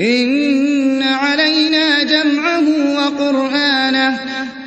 إن علينا جمعه وقرآنه